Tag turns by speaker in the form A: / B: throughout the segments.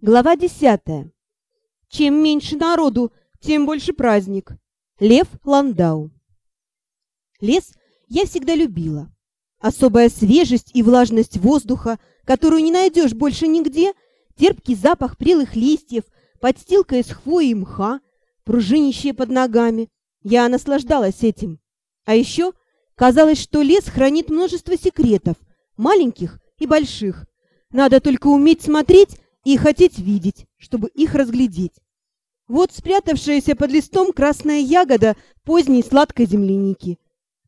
A: Глава десятая. Чем меньше народу, тем больше праздник. Лев Ландау. Лес я всегда любила. Особая свежесть и влажность воздуха, которую не найдешь больше нигде, терпкий запах прелых листьев, подстилка из хвои и мха, пружинищие под ногами. Я наслаждалась этим. А еще казалось, что лес хранит множество секретов, маленьких и больших. Надо только уметь смотреть и хотеть видеть, чтобы их разглядеть. Вот спрятавшаяся под листом красная ягода поздней сладкой земляники.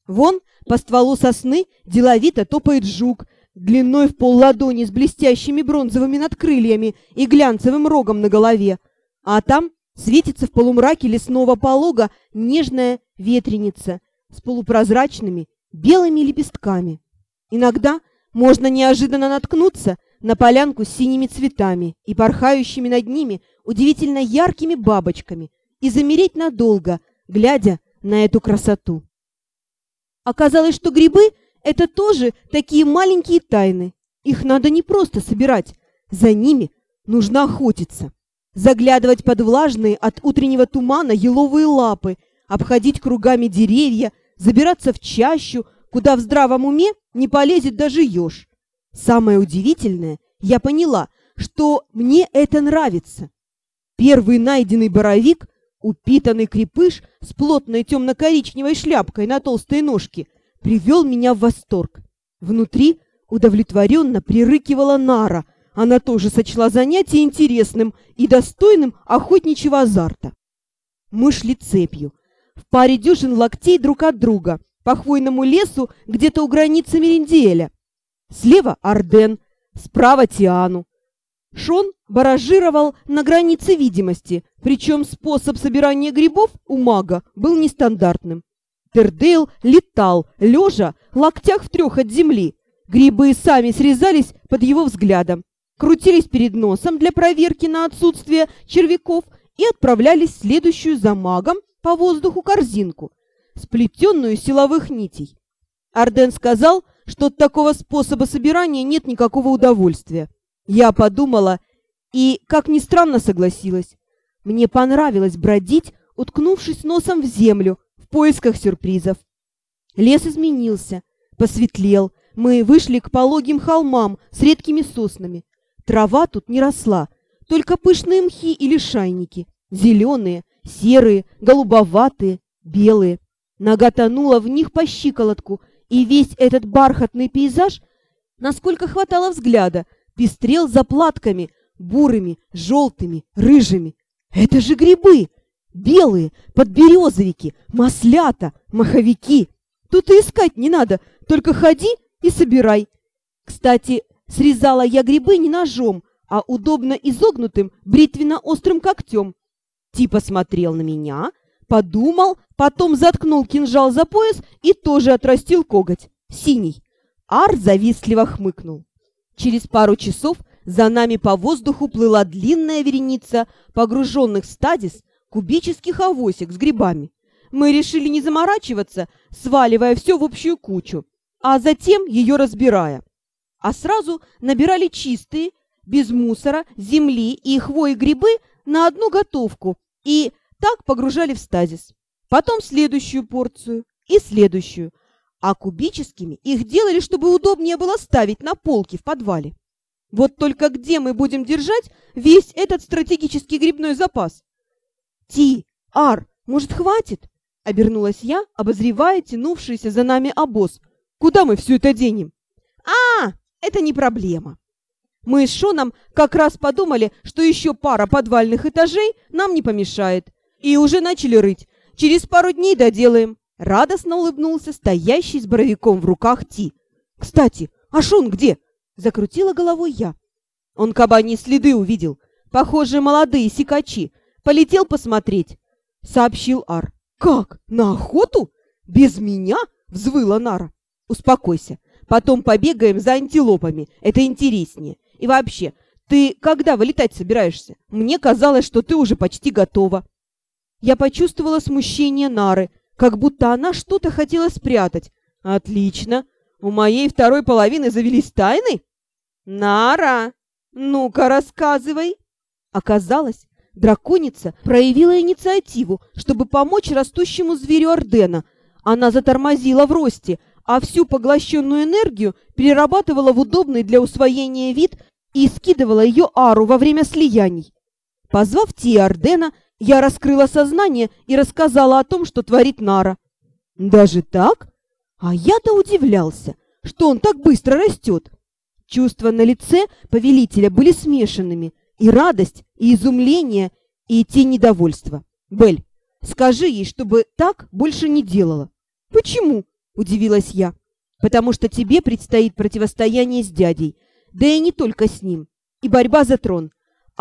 A: Вон по стволу сосны деловито топает жук, длиной в полладони с блестящими бронзовыми надкрыльями и глянцевым рогом на голове. А там светится в полумраке лесного полога нежная ветреница с полупрозрачными белыми лепестками. Иногда можно неожиданно наткнуться на полянку с синими цветами и порхающими над ними удивительно яркими бабочками и замереть надолго, глядя на эту красоту. Оказалось, что грибы — это тоже такие маленькие тайны. Их надо не просто собирать, за ними нужно охотиться. Заглядывать под влажные от утреннего тумана еловые лапы, обходить кругами деревья, забираться в чащу, куда в здравом уме не полезет даже еж. Самое удивительное, я поняла, что мне это нравится. Первый найденный боровик, упитанный крепыш с плотной темно-коричневой шляпкой на толстой ножке, привел меня в восторг. Внутри удовлетворенно прирыкивала Нара. Она тоже сочла занятие интересным и достойным охотничьего азарта. Мы шли цепью, в паре дюжин локтей друг от друга, по хвойному лесу где-то у границы Мериндиэля. Слева Арден, справа Тиану. Шон баражировал на границе видимости, причем способ собирания грибов у мага был нестандартным. Тердейл летал, лежа, локтях в трех от земли. Грибы сами срезались под его взглядом, крутились перед носом для проверки на отсутствие червяков и отправлялись в следующую за магом по воздуху корзинку, сплетенную силовых нитей. Арден сказал, что от такого способа собирания нет никакого удовольствия. Я подумала и, как ни странно, согласилась. Мне понравилось бродить, уткнувшись носом в землю, в поисках сюрпризов. Лес изменился, посветлел. Мы вышли к пологим холмам с редкими соснами. Трава тут не росла, только пышные мхи или шайники, зеленые, серые, голубоватые, белые. Нога тонула в них по щиколотку, и весь этот бархатный пейзаж, насколько хватало взгляда, пестрел заплатками, бурыми, желтыми, рыжими. Это же грибы! Белые, подберезовики, маслята, маховики. Тут и искать не надо, только ходи и собирай. Кстати, срезала я грибы не ножом, а удобно изогнутым бритвенно-острым когтем. Типа смотрел на меня, подумал, потом заткнул кинжал за пояс и тоже отрастил коготь. Синий. Ар завистливо хмыкнул. Через пару часов за нами по воздуху плыла длинная вереница погруженных в стадис кубических авосик с грибами. Мы решили не заморачиваться, сваливая все в общую кучу, а затем ее разбирая. А сразу набирали чистые, без мусора, земли и хвои грибы на одну готовку и так погружали в стазис. Потом следующую порцию и следующую. А кубическими их делали, чтобы удобнее было ставить на полки в подвале. Вот только где мы будем держать весь этот стратегический грибной запас? Ти, Ар, может, хватит? Обернулась я, обозревая тянувшийся за нами обоз. Куда мы все это денем? А, это не проблема. Мы с Шоном как раз подумали, что еще пара подвальных этажей нам не помешает и уже начали рыть. Через пару дней доделаем. Радостно улыбнулся стоящий с боровиком в руках Ти. Кстати, а Шон где? Закрутила головой я. Он кабани следы увидел. Похоже, молодые сикачи. Полетел посмотреть. Сообщил Ар. Как? На охоту? Без меня? Взвыла Нара. Успокойся. Потом побегаем за антилопами. Это интереснее. И вообще, ты когда вылетать собираешься? Мне казалось, что ты уже почти готова. Я почувствовала смущение Нары, как будто она что-то хотела спрятать. Отлично. У моей второй половины завелись тайны? Нара, ну-ка рассказывай. Оказалось, драконица проявила инициативу, чтобы помочь растущему зверю Ордена. Она затормозила в росте, а всю поглощенную энергию перерабатывала в удобный для усвоения вид и скидывала ее ару во время слияний. Позвав Тия Ордена, я раскрыла сознание и рассказала о том, что творит Нара. Даже так? А я-то удивлялся, что он так быстро растет. Чувства на лице повелителя были смешанными. И радость, и изумление, и тень недовольства. Бель, скажи ей, чтобы так больше не делала. Почему? Удивилась я. Потому что тебе предстоит противостояние с дядей. Да и не только с ним. И борьба за трон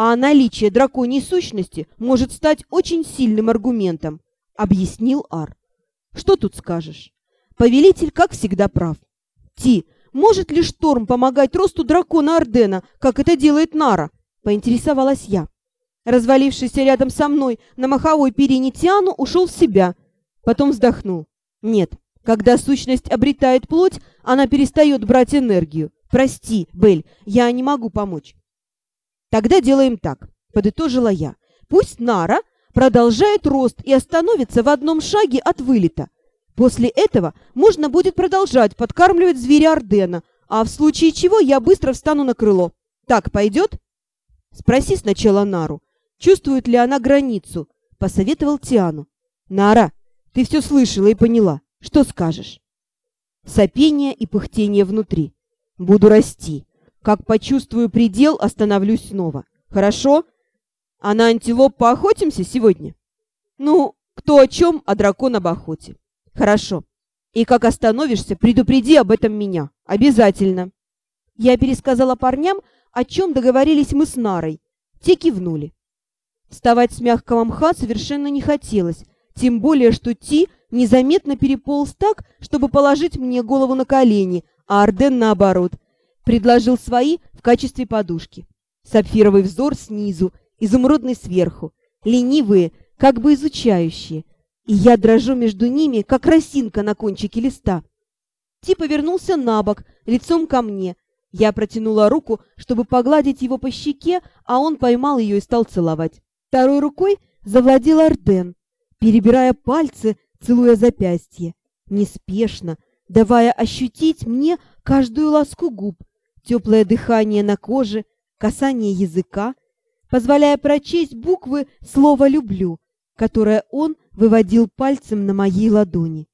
A: а наличие драконьей сущности может стать очень сильным аргументом, объяснил Ар. Что тут скажешь? Повелитель, как всегда, прав. Ти, может ли шторм помогать росту дракона Ордена, как это делает Нара? Поинтересовалась я. Развалившийся рядом со мной на маховой перине Тиану ушел в себя, потом вздохнул. Нет, когда сущность обретает плоть, она перестает брать энергию. Прости, Бель, я не могу помочь. Тогда делаем так, подытожила я. Пусть Нара продолжает рост и остановится в одном шаге от вылета. После этого можно будет продолжать подкармливать зверя Ордена, а в случае чего я быстро встану на крыло. Так пойдет? Спроси сначала Нару, чувствует ли она границу, посоветовал Тиану. Нара, ты все слышала и поняла. Что скажешь? Сопение и пыхтение внутри. Буду расти. Как почувствую предел, остановлюсь снова. Хорошо? А на антилоп поохотимся сегодня? Ну, кто о чем, а дракон об охоте. Хорошо. И как остановишься, предупреди об этом меня. Обязательно. Я пересказала парням, о чем договорились мы с Нарой. Те кивнули. Вставать с мягкого мха совершенно не хотелось, тем более, что Ти незаметно переполз так, чтобы положить мне голову на колени, а Арден, наоборот, предложил свои в качестве подушки. Сапфировый взор снизу, изумрудный сверху, ленивые, как бы изучающие. И я дрожу между ними, как росинка на кончике листа. Ти повернулся на бок, лицом ко мне. Я протянула руку, чтобы погладить его по щеке, а он поймал ее и стал целовать. Второй рукой завладел Арден, перебирая пальцы, целуя запястье. Неспешно, давая ощутить мне каждую ласку губ, теплое дыхание на коже, касание языка, позволяя прочесть буквы слова «люблю», которое он выводил пальцем на моей ладони.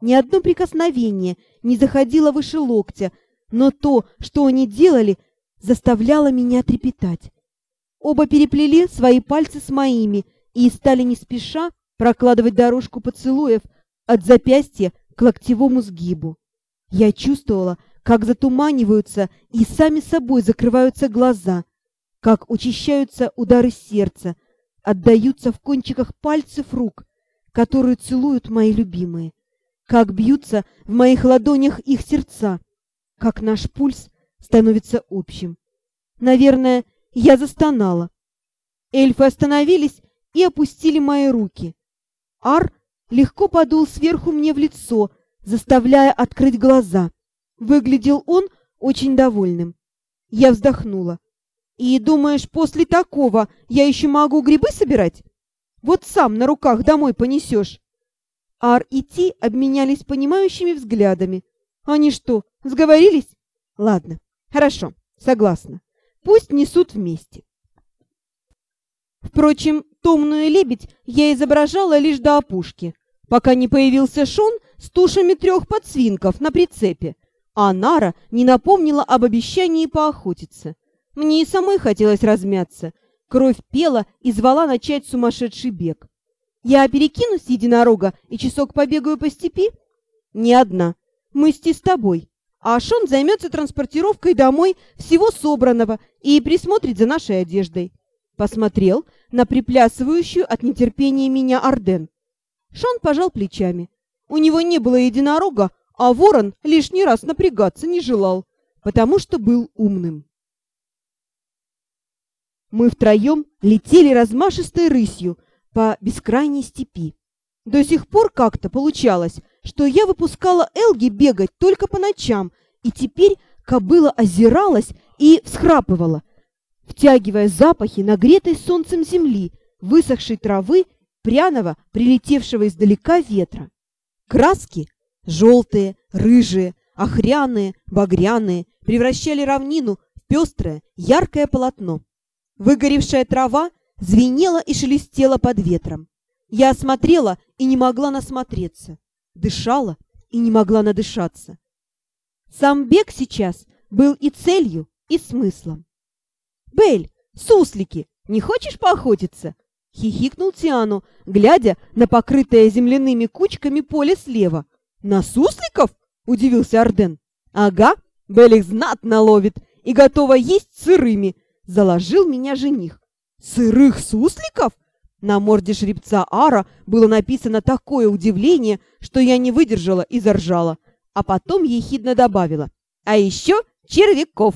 A: Ни одно прикосновение не заходило выше локтя, но то, что они делали, заставляло меня трепетать. Оба переплели свои пальцы с моими и стали не спеша прокладывать дорожку поцелуев от запястья к локтевому сгибу. Я чувствовала, как затуманиваются и сами собой закрываются глаза, как учащаются удары сердца, отдаются в кончиках пальцев рук, которые целуют мои любимые, как бьются в моих ладонях их сердца, как наш пульс становится общим. Наверное, я застонала. Эльфы остановились и опустили мои руки. Ар легко подул сверху мне в лицо, заставляя открыть глаза. Выглядел он очень довольным. Я вздохнула. «И думаешь, после такого я еще могу грибы собирать? Вот сам на руках домой понесешь». Ар и Ти обменялись понимающими взглядами. «Они что, сговорились?» «Ладно, хорошо, согласна. Пусть несут вместе». Впрочем, томную лебедь я изображала лишь до опушки, пока не появился Шон с тушами трех подсвинков на прицепе, а Нара не напомнила об обещании поохотиться. Мне и самой хотелось размяться. Кровь пела и звала начать сумасшедший бег. Я перекинусь единорога и часок побегаю по степи? Не одна. Мы с тобой. А Шон займется транспортировкой домой всего собранного и присмотрит за нашей одеждой. Посмотрел на приплясывающую от нетерпения меня Арден. Шон пожал плечами. У него не было единорога, а ворон лишний раз напрягаться не желал, потому что был умным. Мы втроем летели размашистой рысью по бескрайней степи. До сих пор как-то получалось, что я выпускала Элги бегать только по ночам, и теперь кобыла озиралась и всхрапывала. втягивая запахи нагретой солнцем земли, высохшей травы, пряного, прилетевшего издалека ветра. Краски — желтые, рыжие, охряные, багряные — превращали равнину в пестрое, яркое полотно. Выгоревшая трава звенела и шелестела под ветром. Я осмотрела и не могла насмотреться, дышала и не могла надышаться. Сам бег сейчас был и целью, и смыслом. «Бель, суслики, не хочешь поохотиться?» — хихикнул Тиану, глядя на покрытое земляными кучками поле слева. «На сусликов?» — удивился Арден. «Ага, Бель их знатно ловит и готова есть сырыми», — заложил меня жених. «Сырых сусликов?» На морде шребца Ара было написано такое удивление, что я не выдержала и заржала, а потом ехидно добавила. «А еще червяков!»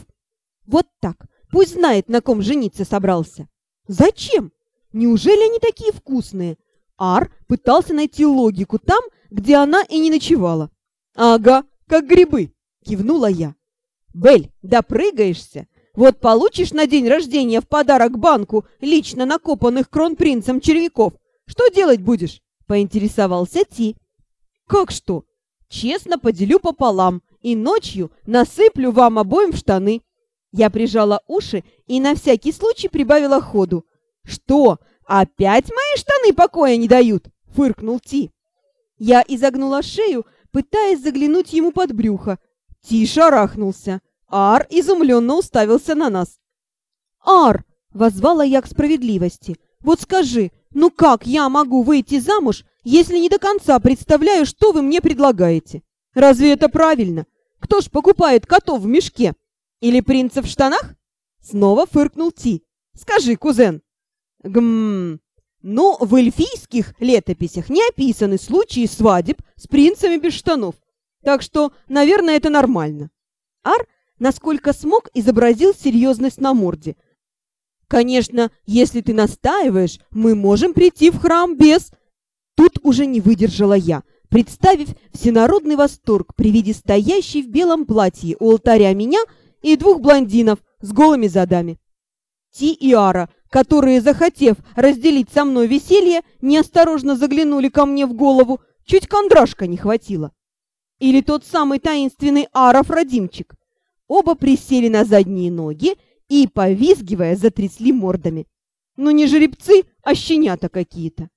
A: «Вот так, пусть знает, на ком жениться собрался». «Зачем? Неужели они такие вкусные?» Ар пытался найти логику там, где она и не ночевала. «Ага, как грибы!» — кивнула я. «Бель, допрыгаешься? Вот получишь на день рождения в подарок банку лично накопанных кронпринцем червяков. Что делать будешь?» — поинтересовался Ти. «Как что? Честно поделю пополам и ночью насыплю вам обоим в штаны». Я прижала уши и на всякий случай прибавила ходу. «Что, опять мои штаны покоя не дают?» — фыркнул Ти. Я изогнула шею, пытаясь заглянуть ему под брюхо. Ти шарахнулся. Ар изумленно уставился на нас. «Ар!» — возвала я к справедливости. «Вот скажи, ну как я могу выйти замуж, если не до конца представляю, что вы мне предлагаете? Разве это правильно? Кто ж покупает котов в мешке? Или принца в штанах?» Снова фыркнул Ти. «Скажи, кузен». «Гм... Ну, в эльфийских летописях не описаны случаи свадеб с принцами без штанов. Так что, наверное, это нормально». Ар насколько смог, изобразил серьезность на морде. «Конечно, если ты настаиваешь, мы можем прийти в храм без...» Тут уже не выдержала я, представив всенародный восторг при виде стоящей в белом платье у алтаря меня и двух блондинов с голыми задами. Ти и Ара, которые, захотев разделить со мной веселье, неосторожно заглянули ко мне в голову, чуть кондрашка не хватило. Или тот самый таинственный Ара-Фродимчик — Оба присели на задние ноги и, повизгивая, затрясли мордами. Ну не жеребцы, а щенята какие-то.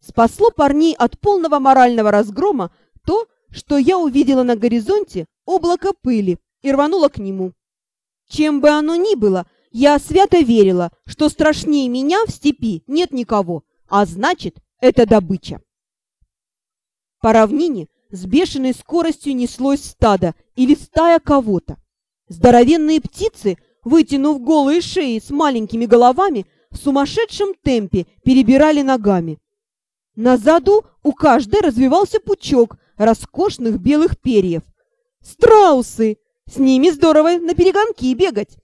A: Спасло парней от полного морального разгрома то, что я увидела на горизонте облако пыли и рванула к нему. Чем бы оно ни было, я свято верила, что страшнее меня в степи нет никого, а значит, это добыча. По равнине с бешеной скоростью неслось стадо или стая кого-то. Здоровенные птицы, вытянув голые шеи с маленькими головами, в сумасшедшем темпе перебирали ногами. На заду у каждой развивался пучок роскошных белых перьев. «Страусы! С ними здорово на перегонки бегать!»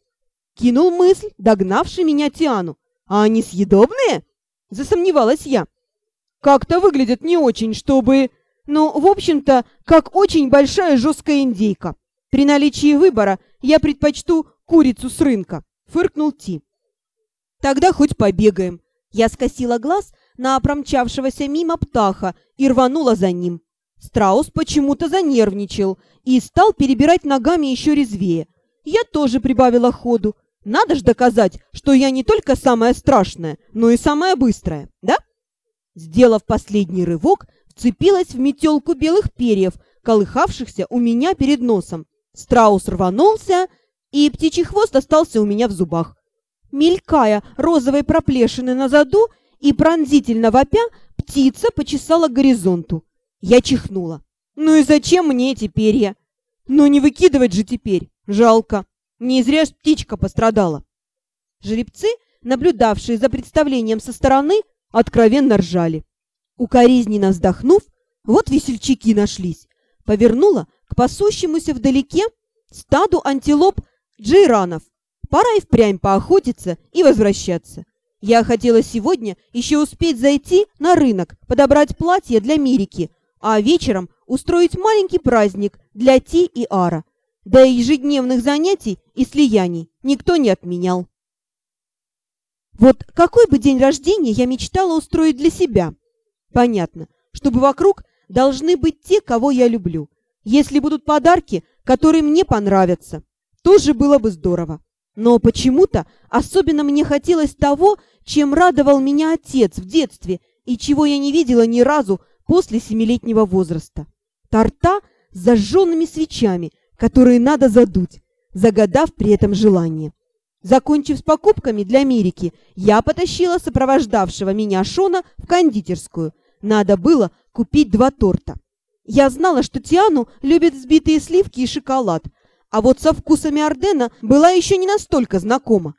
A: Кинул мысль, догнавший меня Тиану. «А они съедобные?» Засомневалась я. «Как-то выглядят не очень, чтобы...» Ну, в общем-то, как очень большая жесткая индейка. При наличии выбора я предпочту курицу с рынка, фыркнул Ти. Тогда хоть побегаем. Я скосила глаз на промчавшегося мимо птаха и рванула за ним. Страус почему-то занервничал и стал перебирать ногами еще резвее. Я тоже прибавила ходу. Надо ж доказать, что я не только самая страшная, но и самая быстрая, да? Сделав последний рывок, вцепилась в метелку белых перьев, колыхавшихся у меня перед носом, Страус рванулся, и птичий хвост остался у меня в зубах. Мелькая розовой проплешины на заду и пронзительно вопя, птица почесала горизонту. Я чихнула. Ну и зачем мне эти перья? Ну не выкидывать же теперь, жалко. Не зря ж птичка пострадала. Жеребцы, наблюдавшие за представлением со стороны, откровенно ржали. Укоризненно вздохнув, вот весельчаки нашлись. Повернула к пасущемуся вдалеке стаду антилоп джейранов. Пора и впрямь поохотиться и возвращаться. Я хотела сегодня еще успеть зайти на рынок, подобрать платье для Мирики, а вечером устроить маленький праздник для Ти и Ара. Да и ежедневных занятий и слияний никто не отменял. Вот какой бы день рождения я мечтала устроить для себя? Понятно, чтобы вокруг должны быть те, кого я люблю. Если будут подарки, которые мне понравятся, тоже было бы здорово. Но почему-то особенно мне хотелось того, чем радовал меня отец в детстве и чего я не видела ни разу после семилетнего возраста. Торта с зажженными свечами, которые надо задуть, загадав при этом желание. Закончив с покупками для Мирики, я потащила сопровождавшего меня Шона в кондитерскую. Надо было купить два торта. Я знала, что Тиану любит взбитые сливки и шоколад, а вот со вкусами Ардена была еще не настолько знакома.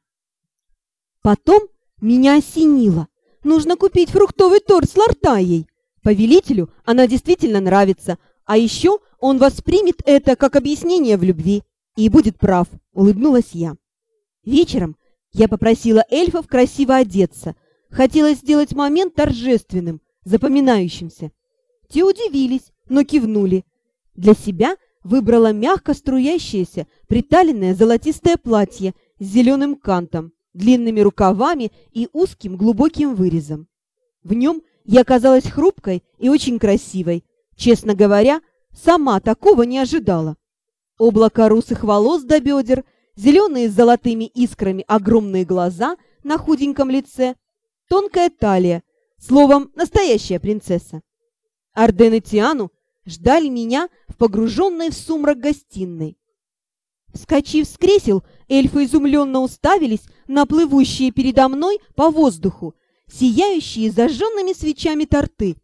A: Потом меня осенило. Нужно купить фруктовый торт с лартаей. Повелителю она действительно нравится, а еще он воспримет это как объяснение в любви и будет прав, улыбнулась я. Вечером я попросила эльфов красиво одеться. Хотелось сделать момент торжественным, запоминающимся. Те удивились, но кивнули. Для себя выбрала мягко струящееся, приталенное золотистое платье с зеленым кантом, длинными рукавами и узким глубоким вырезом. В нем я казалась хрупкой и очень красивой. Честно говоря, сама такого не ожидала. Облако русых волос до бедер, зеленые с золотыми искрами огромные глаза на худеньком лице, тонкая талия, словом, настоящая принцесса. Арден и Тиану ждали меня в погруженной в сумрак гостиной. Вскочив с кресел, эльфы изумленно уставились на плывущие передо мной по воздуху, сияющие зажженными свечами торты.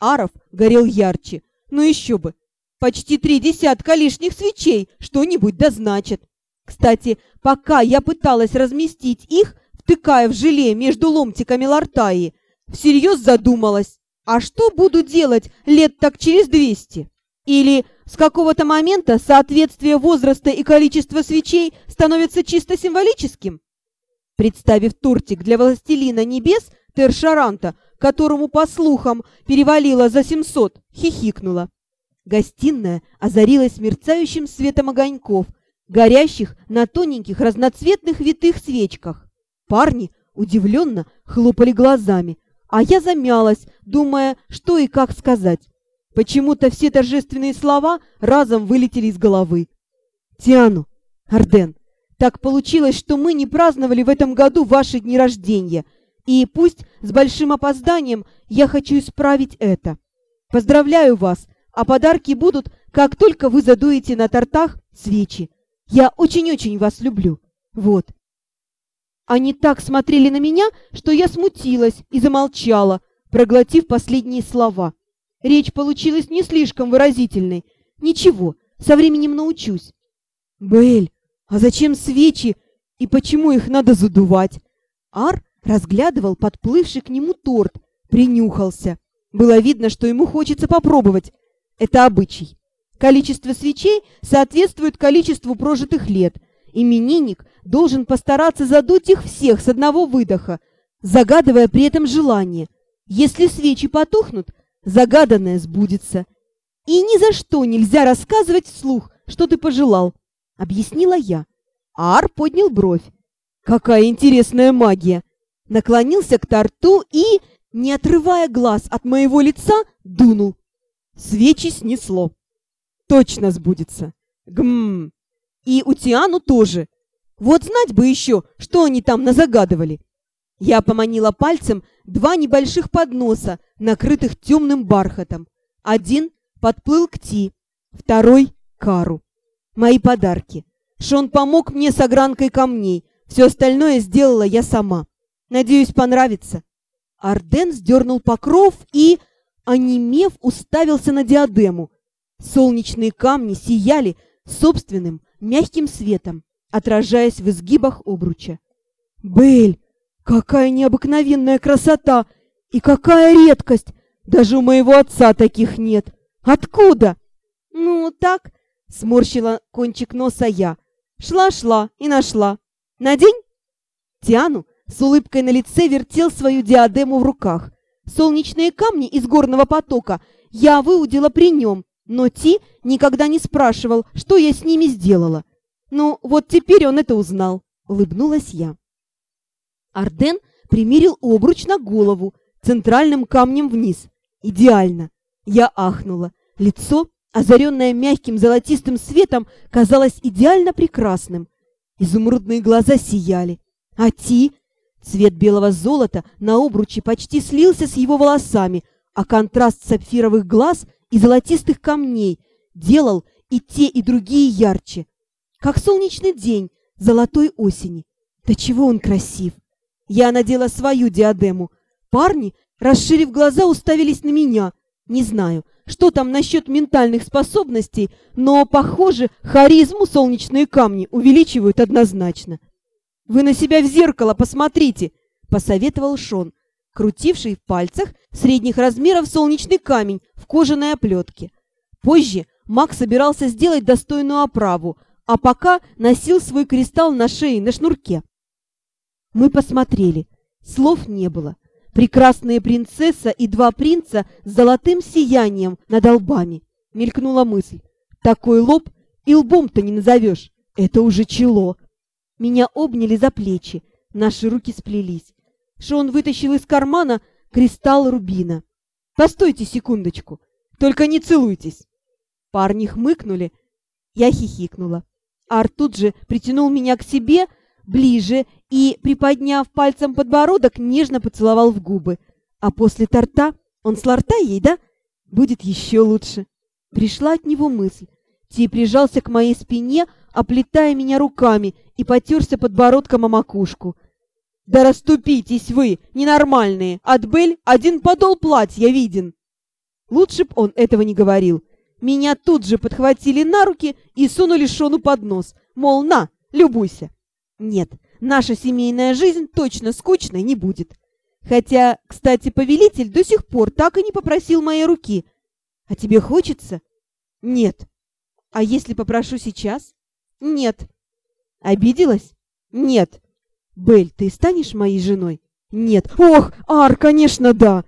A: Аров горел ярче, но еще бы, почти три десятка лишних свечей что-нибудь да значит. Кстати, пока я пыталась разместить их, втыкая в желе между ломтиками лартаи, всерьез задумалась, а что буду делать лет так через двести? Или с какого-то момента соответствие возраста и количества свечей становится чисто символическим? Представив тортик для властелина небес Тершаранта, которому, по слухам, перевалило за семьсот, хихикнула. Гостиная озарилась мерцающим светом огоньков, горящих на тоненьких разноцветных витых свечках. Парни удивленно хлопали глазами, а я замялась, думая, что и как сказать. Почему-то все торжественные слова разом вылетели из головы. «Тиану, Арден, так получилось, что мы не праздновали в этом году ваши дни рождения, и пусть с большим опозданием я хочу исправить это. Поздравляю вас, а подарки будут, как только вы задуете на тортах свечи. Я очень-очень вас люблю. Вот». Они так смотрели на меня, что я смутилась и замолчала, проглотив последние слова. Речь получилась не слишком выразительной. Ничего, со временем научусь. Бель, а зачем свечи и почему их надо задувать? Ар разглядывал подплывший к нему торт, принюхался. Было видно, что ему хочется попробовать. Это обычай. Количество свечей соответствует количеству прожитых лет. Именинник должен постараться задуть их всех с одного выдоха, загадывая при этом желание. Если свечи потухнут, загаданное сбудется. И ни за что нельзя рассказывать вслух, что ты пожелал, объяснила я. Ар поднял бровь. Какая интересная магия! Наклонился к торту и, не отрывая глаз от моего лица, дунул. Свечи снесло. Точно сбудется. Гм. И у Тиану тоже. Вот знать бы еще, что они там назагадывали. Я поманила пальцем два небольших подноса, накрытых темным бархатом. Один подплыл к Ти, второй — Кару. Мои подарки. Шон помог мне с огранкой камней. Все остальное сделала я сама. Надеюсь, понравится. Арден сдернул покров и, онемев, уставился на диадему. Солнечные камни сияли собственным мягким светом, отражаясь в изгибах обруча. «Бель, какая необыкновенная красота! И какая редкость! Даже у моего отца таких нет! Откуда?» «Ну, так...» — сморщила кончик носа я. «Шла-шла и нашла. Надень?» Тиану с улыбкой на лице вертел свою диадему в руках. Солнечные камни из горного потока я выудила при нем, но Ти никогда не спрашивал, что я с ними сделала. Ну, вот теперь он это узнал, улыбнулась я. Арден примерил обруч на голову, центральным камнем вниз. Идеально. Я ахнула. Лицо, озаренное мягким золотистым светом, казалось идеально прекрасным. Изумрудные глаза сияли. А Ти, цвет белого золота на обруче почти слился с его волосами, а контраст сапфировых глаз и золотистых камней делал и те, и другие ярче. Как солнечный день золотой осени. Да чего он красив! Я надела свою диадему. Парни, расширив глаза, уставились на меня. Не знаю, что там насчет ментальных способностей, но, похоже, харизму солнечные камни увеличивают однозначно. «Вы на себя в зеркало посмотрите!» — посоветовал Шон, крутивший в пальцах средних размеров солнечный камень в кожаной оплетке. Позже Мак собирался сделать достойную оправу, а пока носил свой кристалл на шее на шнурке. Мы посмотрели. Слов не было. Прекрасная принцесса и два принца с золотым сиянием над лбами. Мелькнула мысль. Такой лоб и лбом-то не назовешь. Это уже чело. Меня обняли за плечи. Наши руки сплелись. Шон вытащил из кармана кристалл рубина. «Постойте секундочку. Только не целуйтесь». Парни хмыкнули. Я хихикнула. Ар тут же притянул меня к себе, ближе и, приподняв пальцем подбородок, нежно поцеловал в губы. А после торта, он с ларта ей, да? Будет еще лучше. Пришла от него мысль. Ти прижался к моей спине, оплетая меня руками, и потерся подбородком о макушку. «Да расступитесь вы, ненормальные! От Бель один подол платья виден!» Лучше б он этого не говорил. Меня тут же подхватили на руки и сунули Шону под нос, мол, на, любуйся. Нет, наша семейная жизнь точно скучной не будет. Хотя, кстати, повелитель до сих пор так и не попросил моей руки. А тебе хочется? Нет. А если попрошу сейчас? Нет. Обиделась? Нет. Бель, ты станешь моей женой? Нет. Ох, Ар, конечно, да.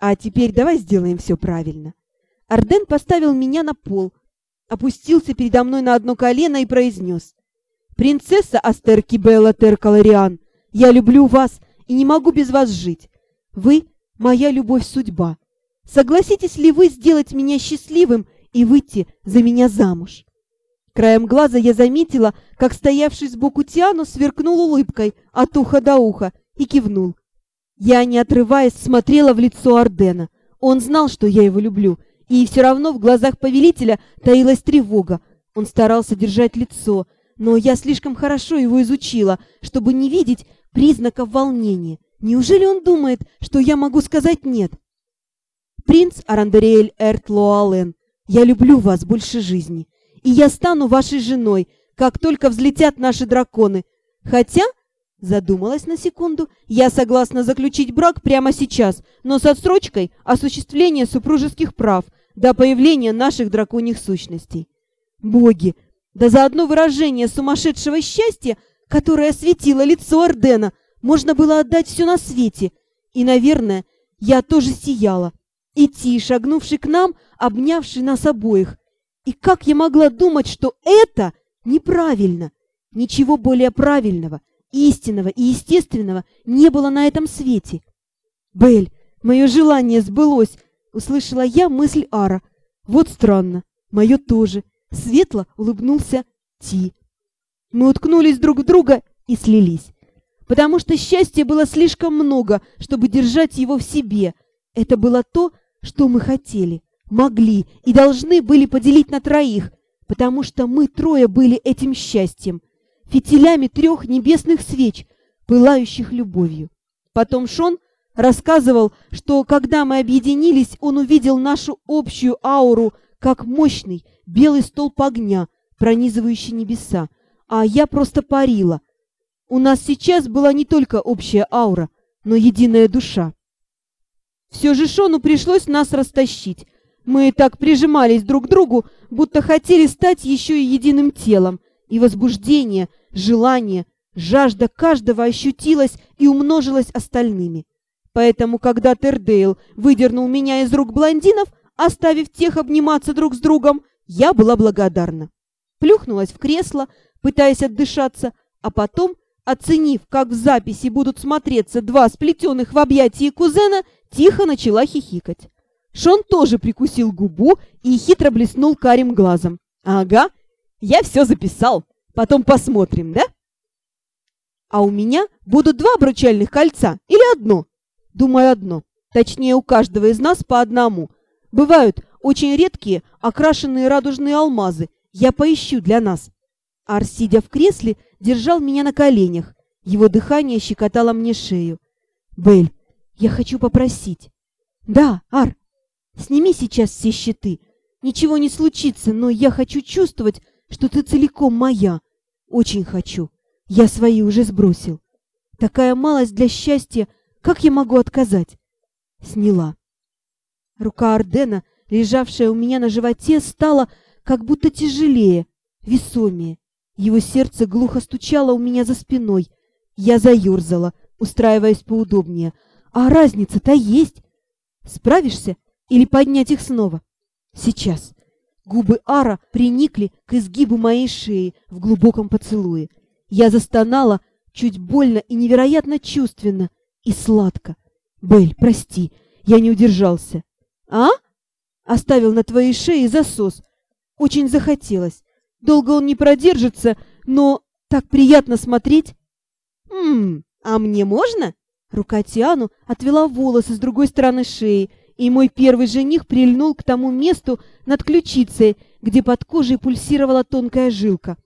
A: А теперь давай сделаем все правильно. Арден поставил меня на пол, опустился передо мной на одно колено и произнес. «Принцесса Астерки Белла Теркалариан, я люблю вас и не могу без вас жить. Вы — моя любовь-судьба. Согласитесь ли вы сделать меня счастливым и выйти за меня замуж?» Краем глаза я заметила, как стоявший сбоку Тиану сверкнул улыбкой от уха до уха и кивнул. Я, не отрываясь, смотрела в лицо Ардена. Он знал, что я его люблю — и все равно в глазах повелителя таилась тревога. Он старался держать лицо, но я слишком хорошо его изучила, чтобы не видеть признаков волнения. Неужели он думает, что я могу сказать «нет»? «Принц Арандариэль Эрт Лоален, я люблю вас больше жизни, и я стану вашей женой, как только взлетят наши драконы. Хотя, задумалась на секунду, я согласна заключить брак прямо сейчас, но с отсрочкой осуществления супружеских прав – до появления наших драконьих сущностей. Боги, да за одно выражение сумасшедшего счастья, которое осветило лицо Ордена, можно было отдать все на свете. И, наверное, я тоже сияла. Идти, шагнувший к нам, обнявший нас обоих. И как я могла думать, что это неправильно? Ничего более правильного, истинного и естественного не было на этом свете. Бель, мое желание сбылось, Услышала я мысль Ара. Вот странно. Мое тоже. Светло улыбнулся Ти. Мы уткнулись друг в друга и слились. Потому что счастья было слишком много, чтобы держать его в себе. Это было то, что мы хотели, могли и должны были поделить на троих, потому что мы трое были этим счастьем, фитилями трех небесных свеч, пылающих любовью. Потом Шон Рассказывал, что когда мы объединились, он увидел нашу общую ауру как мощный белый столб огня, пронизывающий небеса, а я просто парила. У нас сейчас была не только общая аура, но единая душа. Все же Шону пришлось нас растащить. Мы так прижимались друг к другу, будто хотели стать еще и единым телом, и возбуждение, желание, жажда каждого ощутилась и умножилась остальными. Поэтому, когда Тердейл выдернул меня из рук блондинов, оставив тех обниматься друг с другом, я была благодарна. Плюхнулась в кресло, пытаясь отдышаться, а потом оценив, как в записи будут смотреться два сплетенных в объятии кузена, тихо начала хихикать. Шон тоже прикусил губу и хитро блеснул карим глазом. «Ага, я все записал. Потом посмотрим, да?» «А у меня будут два обручальных кольца или одно?» «Думаю, одно. Точнее, у каждого из нас по одному. Бывают очень редкие окрашенные радужные алмазы. Я поищу для нас». Ар, сидя в кресле, держал меня на коленях. Его дыхание щекотало мне шею. «Бель, я хочу попросить». «Да, Ар, сними сейчас все щиты. Ничего не случится, но я хочу чувствовать, что ты целиком моя. Очень хочу. Я свои уже сбросил. Такая малость для счастья, как я могу отказать?» Сняла. Рука Ардена, лежавшая у меня на животе, стала как будто тяжелее, весомее. Его сердце глухо стучало у меня за спиной. Я заерзала, устраиваясь поудобнее. А разница-то есть. Справишься или поднять их снова? Сейчас. Губы Ара приникли к изгибу моей шеи в глубоком поцелуе. Я застонала, чуть больно и невероятно чувственно, и сладко. Бель, прости, я не удержался. А? Оставил на твоей шее засос. Очень захотелось. Долго он не продержится, но так приятно смотреть. Ммм, а мне можно? Рука Тиану отвела волосы с другой стороны шеи, и мой первый жених прильнул к тому месту над ключицей, где под кожей пульсировала тонкая жилка.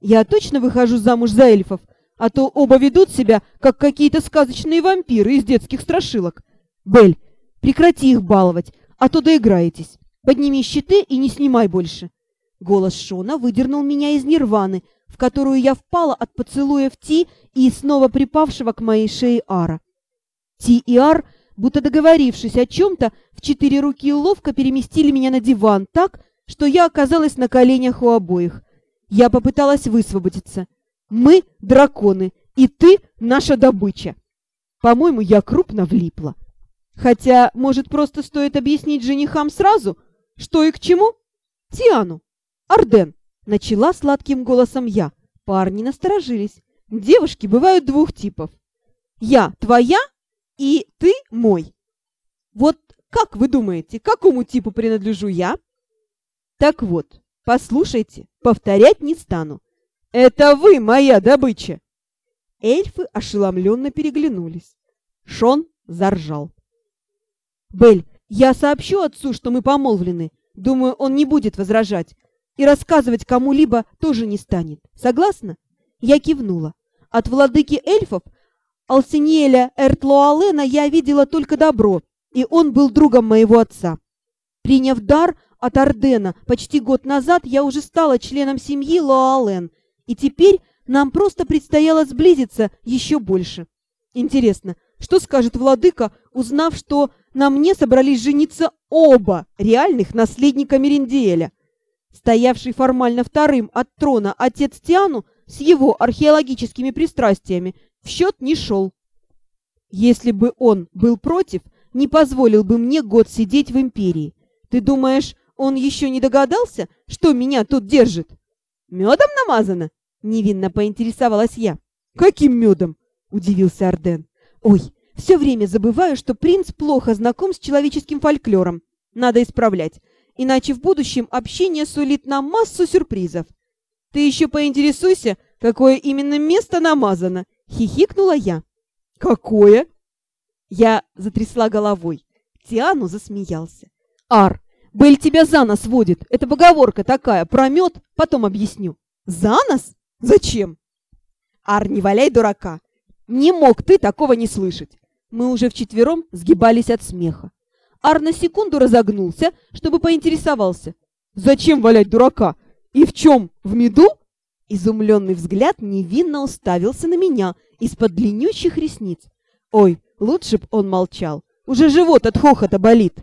A: Я точно выхожу замуж за эльфов, а то оба ведут себя, как какие-то сказочные вампиры из детских страшилок. Бель, прекрати их баловать, а то доиграетесь. Подними щиты и не снимай больше. Голос Шона выдернул меня из нирваны, в которую я впала от поцелуя в Ти и снова припавшего к моей шее Ара. Ти и Ар, будто договорившись о чем-то, в четыре руки ловко переместили меня на диван так, что я оказалась на коленях у обоих. Я попыталась высвободиться. «Мы — драконы, и ты — наша добыча!» По-моему, я крупно влипла. Хотя, может, просто стоит объяснить женихам сразу, что и к чему? Тиану, Арден, начала сладким голосом я. Парни насторожились. Девушки бывают двух типов. Я твоя и ты мой. Вот как вы думаете, какому типу принадлежу я? Так вот, послушайте, повторять не стану. Это вы моя добыча. Эльфы ошеломленно переглянулись. Шон заржал. Бель, я сообщу отцу, что мы помолвлены. Думаю, он не будет возражать и рассказывать кому-либо тоже не станет. Согласна? Я кивнула. От владыки эльфов Алсиниэля Эртлоалена я видела только добро, и он был другом моего отца. Приняв дар от Ардена почти год назад, я уже стала членом семьи Лоален, и теперь нам просто предстояло сблизиться еще больше. Интересно, что скажет владыка, узнав, что на мне собрались жениться оба реальных наследника Мериндиэля? Стоявший формально вторым от трона отец Тиану с его археологическими пристрастиями в счет не шел. Если бы он был против, не позволил бы мне год сидеть в империи. Ты думаешь, он еще не догадался, что меня тут держит? Медом намазано? Невинно поинтересовалась я. Каким медом? Удивился Арден. Ой, все время забываю, что принц плохо знаком с человеческим фольклором. Надо исправлять иначе в будущем общение сулит нам массу сюрпризов. Ты еще поинтересуйся, какое именно место намазано, хихикнула я. Какое? Я затрясла головой. Тиану засмеялся. Ар, Бель тебя за нос водит. Это поговорка такая, про мед, потом объясню. За нос? Зачем? Ар, не валяй дурака. Не мог ты такого не слышать. Мы уже вчетвером сгибались от смеха. Ар на секунду разогнулся, чтобы поинтересовался. «Зачем валять дурака? И в чем? В меду?» Изумленный взгляд невинно уставился на меня из-под длиннющих ресниц. «Ой, лучше б он молчал. Уже живот от хохота болит».